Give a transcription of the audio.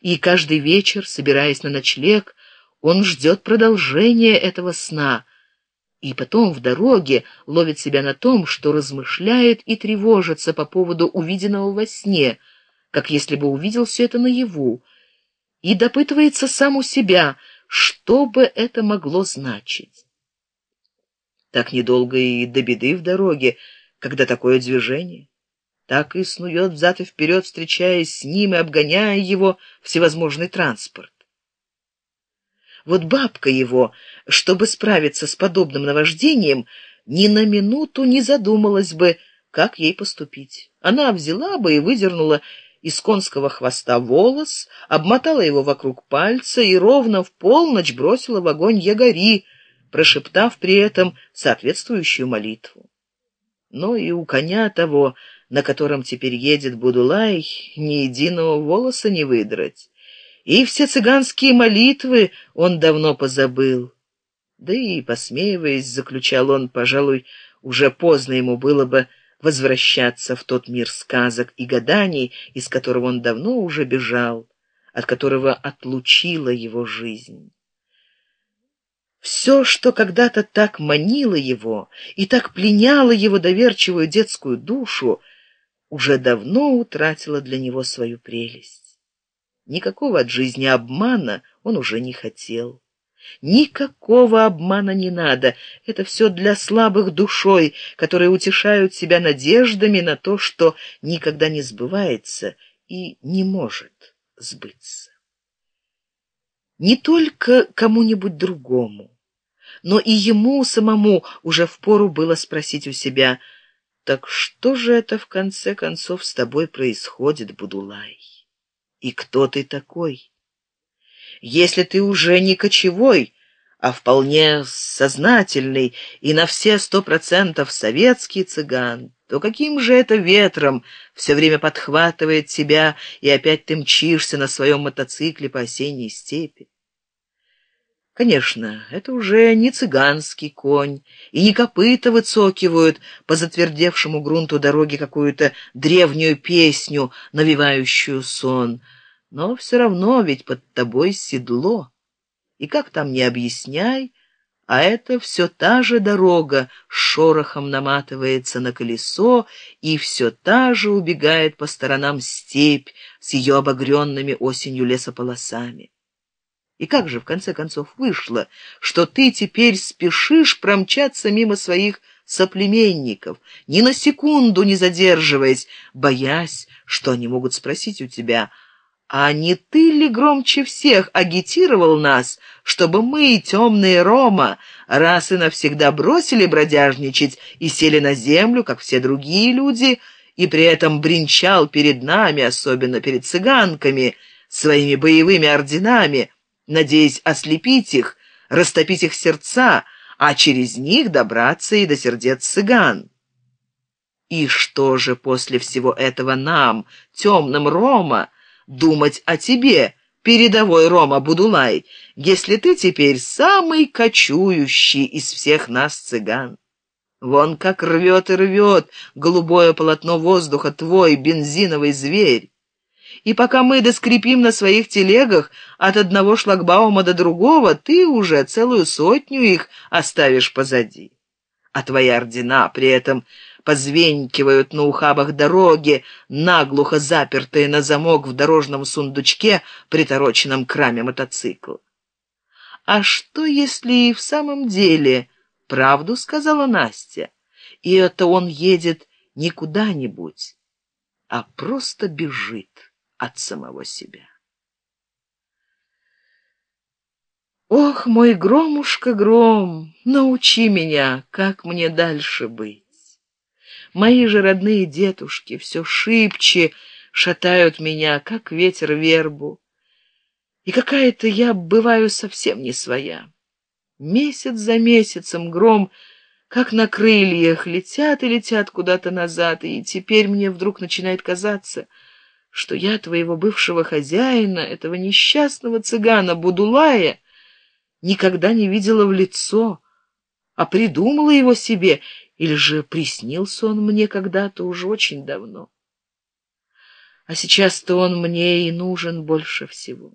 И каждый вечер, собираясь на ночлег, он ждет продолжения этого сна, и потом в дороге ловит себя на том, что размышляет и тревожится по поводу увиденного во сне, как если бы увидел все это наяву, и допытывается сам у себя, что бы это могло значить. Так недолго и до беды в дороге, когда такое движение. Так и снует взад и вперед, встречаясь с ним и обгоняя его всевозможный транспорт. Вот бабка его, чтобы справиться с подобным наваждением, ни на минуту не задумалась бы, как ей поступить. Она взяла бы и выдернула из конского хвоста волос, обмотала его вокруг пальца и ровно в полночь бросила в огонь ягори, прошептав при этом соответствующую молитву. Но и у коня того, на котором теперь едет Будулай, ни единого волоса не выдрать. И все цыганские молитвы он давно позабыл. Да и, посмеиваясь, заключал он, пожалуй, уже поздно ему было бы возвращаться в тот мир сказок и гаданий, из которого он давно уже бежал, от которого отлучила его жизнь. Все, что когда-то так манило его и так пленяло его доверчивую детскую душу, уже давно утратило для него свою прелесть. Никакого от жизни обмана он уже не хотел. Никакого обмана не надо. Это все для слабых душой, которые утешают себя надеждами на то, что никогда не сбывается и не может сбыться. Не только кому-нибудь другому, но и ему самому уже впору было спросить у себя, «Так что же это в конце концов с тобой происходит, Будулай? И кто ты такой?» если ты уже не кочевой, а вполне сознательный и на все сто процентов советский цыган, то каким же это ветром все время подхватывает тебя, и опять ты мчишься на своем мотоцикле по осенней степи? Конечно, это уже не цыганский конь, и не копыта выцокивают по затвердевшему грунту дороги какую-то древнюю песню, навевающую сон — но все равно ведь под тобой седло. И как там не объясняй, а это все та же дорога шорохом наматывается на колесо, и все та же убегает по сторонам степь с ее обогренными осенью лесополосами. И как же в конце концов вышло, что ты теперь спешишь промчаться мимо своих соплеменников, ни на секунду не задерживаясь, боясь, что они могут спросить у тебя — а не ты ли громче всех агитировал нас, чтобы мы, темные Рома, раз и навсегда бросили бродяжничать и сели на землю, как все другие люди, и при этом бренчал перед нами, особенно перед цыганками, своими боевыми орденами, надеясь ослепить их, растопить их сердца, а через них добраться и до сердец цыган. И что же после всего этого нам, темным Рома, думать о тебе, передовой Рома Будулай, если ты теперь самый кочующий из всех нас цыган. Вон как рвет и рвет голубое полотно воздуха твой бензиновый зверь. И пока мы доскрипим на своих телегах от одного шлагбаума до другого, ты уже целую сотню их оставишь позади. А твои ордена при этом позвенькивают на ухабах дороги, наглухо запертые на замок в дорожном сундучке, притороченном к раме мотоцикла. «А что, если и в самом деле правду сказала Настя, и это он едет не куда-нибудь, а просто бежит от самого себя?» Ох, мой громушка гром, научи меня, как мне дальше быть. Мои же родные дедушки все шибче шатают меня, как ветер вербу. И какая-то я бываю совсем не своя. Месяц за месяцем гром, как на крыльях, летят и летят куда-то назад, и теперь мне вдруг начинает казаться, что я твоего бывшего хозяина, этого несчастного цыгана Будулая, никогда не видела в лицо, а придумала его себе или же приснился он мне когда-то уже очень давно? а сейчас-то он мне и нужен больше всего.